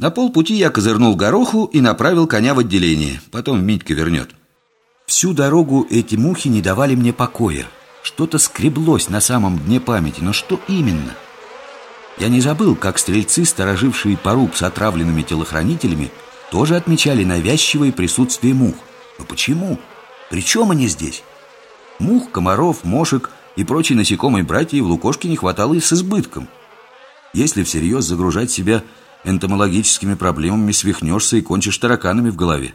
На полпути я козырнул гороху и направил коня в отделение. Потом Митька вернет. Всю дорогу эти мухи не давали мне покоя. Что-то скреблось на самом дне памяти, но что именно? Я не забыл, как стрельцы, сторожившие поруб с отравленными телохранителями, тоже отмечали навязчивое присутствие мух. Но почему? Причем они здесь? Мух, комаров, мошек и прочие насекомые братья в Лукошке не хватало и с избытком. Если всерьез загружать себя энтомологическими проблемами, свихнешься и кончишь тараканами в голове.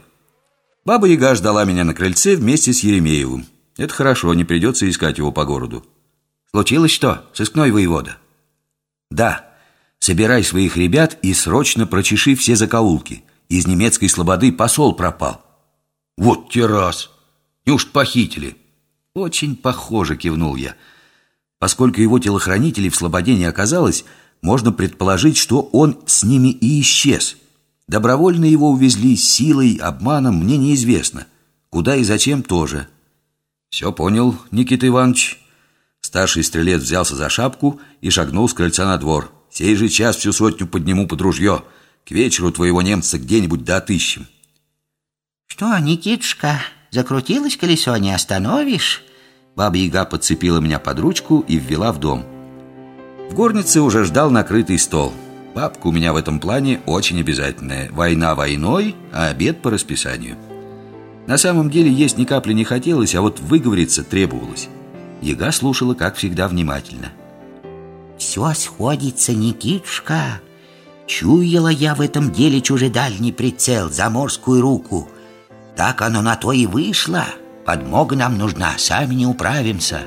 Баба Яга ждала меня на крыльце вместе с Еремеевым. Это хорошо, не придется искать его по городу. Случилось что, сыскной воевода? Да, собирай своих ребят и срочно прочеши все закоулки. Из немецкой слободы посол пропал. Вот те раз. Неужто похитили? Очень похоже, кивнул я. Поскольку его телохранителей в слободе не оказалось, можно предположить, что он с ними и исчез. Добровольно его увезли силой, обманом, мне неизвестно. Куда и зачем тоже. Все понял, Никита Иванович. Старший стрелец взялся за шапку и шагнул с крыльца на двор. Сей же час всю сотню подниму под ружье. К вечеру твоего немца где-нибудь да отыщем. Что, Никитушка, закрутилось колесо, не остановишь? Баба Яга подцепила меня под ручку и ввела в дом. В горнице уже ждал накрытый стол. Бабка у меня в этом плане очень обязательная. Война войной, а обед по расписанию. На самом деле есть ни капли не хотелось, а вот выговориться требовалось. Яга слушала, как всегда, внимательно. «Все сходится, Никитушка. Чуяла я в этом деле чужедальний прицел, заморскую руку. Так оно на то и вышло. Подмога нам нужна, сами не управимся».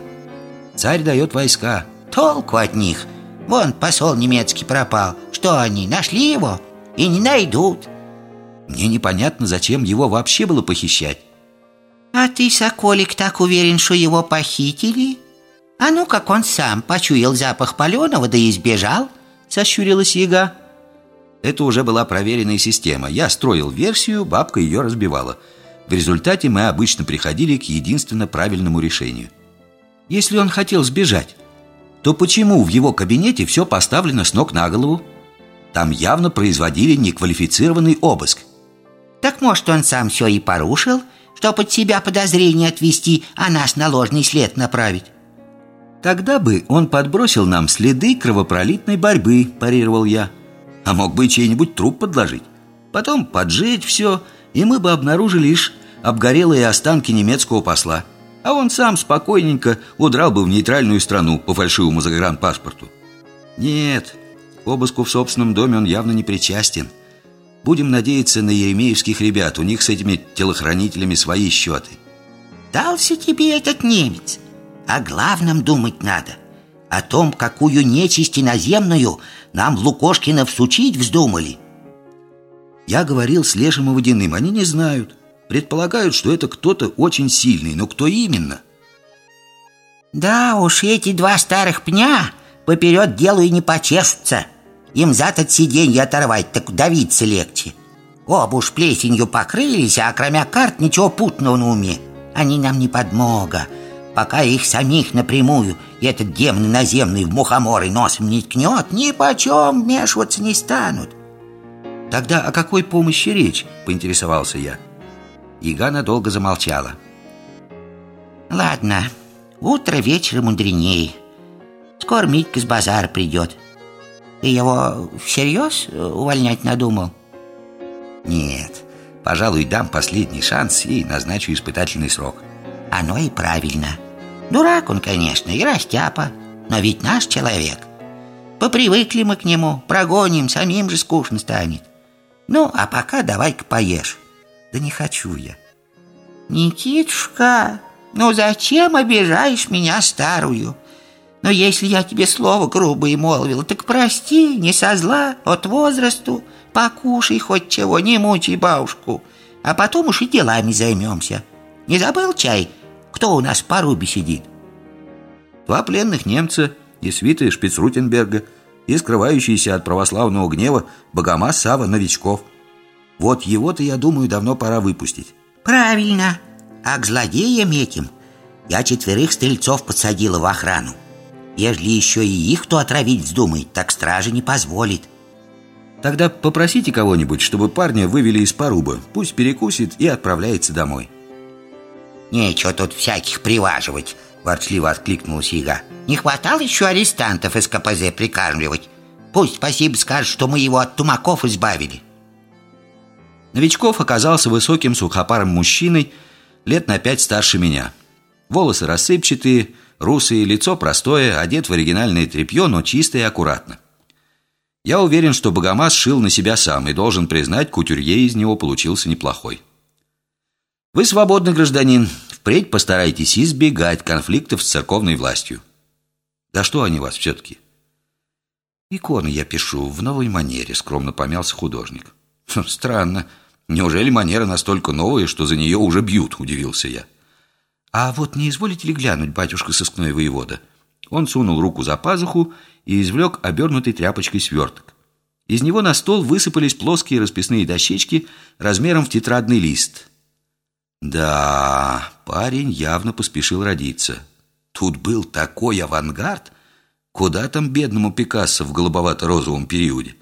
«Царь дает войска». «Толку от них. Вон посол немецкий пропал. Что они, нашли его? И не найдут». Мне непонятно, зачем его вообще было похищать. А ты, Соколик, так уверен, что его похитили? А ну, как он сам почуял запах паленого, да и сбежал? Сощурилась яга. Это уже была проверенная система. Я строил версию, бабка ее разбивала. В результате мы обычно приходили к единственно правильному решению. Если он хотел сбежать, то почему в его кабинете все поставлено с ног на голову? Там явно производили неквалифицированный обыск. Так может, он сам все и порушил, чтоб от себя подозрение отвести, а нас на ложный след направить? Тогда бы он подбросил нам следы кровопролитной борьбы, парировал я. А мог бы чей-нибудь труп подложить. Потом поджечь все, и мы бы обнаружили лишь обгорелые останки немецкого посла. А он сам спокойненько удрал бы в нейтральную страну по фальшивому загранпаспорту. Нет, к обыску в собственном доме он явно не причастен. Будем надеяться на еремеевских ребят У них с этими телохранителями свои счеты. Дался тебе этот немец. О главном думать надо. О том, какую нечисть иноземную Нам Лукошкина всучить вздумали. Я говорил с Лешим и Водяным Они не знают Предполагают, что это кто-то очень сильный. Но кто именно? Да уж, эти два старых пня Поперед делу и не почешутся. Им зад от сиденья оторвать, так давиться легче. Оба уж плесенью покрылись, а кроме карт ничего путного на уме. Они нам не подмога. Пока их самих напрямую этот демон наземный в мухоморы носом не ткнет Ни почем вмешиваться не станут. Тогда о какой помощи речь? Поинтересовался я Яга надолго замолчала. Ладно, утро вечера мудренее Скоро Митька с базара придет. Ты его всерьез увольнять надумал? Нет, пожалуй, дам последний шанс и назначу испытательный срок Оно и правильно. Дурак он, конечно, и растяпа Но ведь наш человек. Попривыкли мы к нему, прогоним, самим же скучно станет. Ну, а пока давай-ка поешь. Да не хочу я Никитушка, ну зачем обижаешь меня старую? Но если я тебе слово грубое молвил, так прости, не со зла, от возрасту. Покушай хоть чего, не мучай бабушку. А потом уж и делами займемся. Не забыл чай, кто у нас по рубе сидит? Два пленных немца и свиты Шпицрутенберга и скрывающийся от православного гнева богомаз Сава Новичков. Вот его-то, я думаю, давно пора выпустить. Правильно. А к злодеям этим я четверых стрельцов подсадила в охрану. Ежели еще и их кто отравить вздумает, так стража не позволит. Тогда попросите кого-нибудь, чтобы парня вывели из поруба Пусть перекусит и отправляется домой Нечего тут всяких приваживать Ворчливо откликнулась Яга Не хватало еще арестантов из КПЗ прикармливать Пусть спасибо скажет, что мы его от тумаков избавили Новичков оказался высоким сухопарым мужчиной Лет на пять старше меня Волосы рассыпчатые, русые, лицо простое Одет в оригинальное тряпье, но чисто и аккуратно я уверен, что Богомаз шил на себя сам и должен признать, кутюрье из него получился неплохой. Вы свободный гражданин. Впредь постарайтесь избегать конфликтов с церковной властью. Да что они вас все-таки? Иконы я пишу в новой манере, скромно помялся художник. Хм, странно. Неужели манера настолько новая, что за нее уже бьют, удивился я. А вот не изволите ли глянуть, батюшка сыскной воевода? Он сунул руку за пазуху и извлек обернутый тряпочкой сверток. Из него на стол высыпались плоские расписные дощечки размером в тетрадный лист. Да, парень явно поспешил родиться. Тут был такой авангард, куда там бедному Пикассо в голубовато-розовом периоде.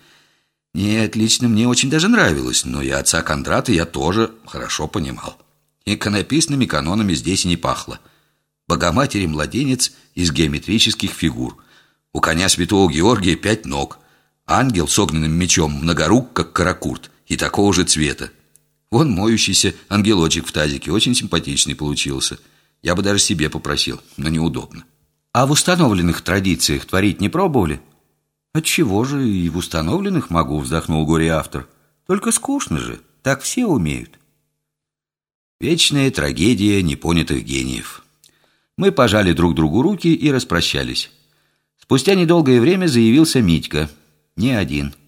Нет, лично мне очень даже нравилось, но и отца Кондрата я тоже хорошо понимал. Иконописными канонами здесь и не пахло. Богоматери-младенец из геометрических фигур – у коня святого Георгия пять ног. Ангел с огненным мечом, многорук, как каракурт, и такого же цвета. Вон моющийся ангелочек в тазике, очень симпатичный получился. Я бы даже себе попросил, но неудобно. А в установленных традициях творить не пробовали? Отчего же и в установленных могу, вздохнул горе-автор. Только скучно же, так все умеют. Вечная трагедия непонятых гениев. Мы пожали друг другу руки и распрощались. Спустя недолгое время заявился Митька. Не один –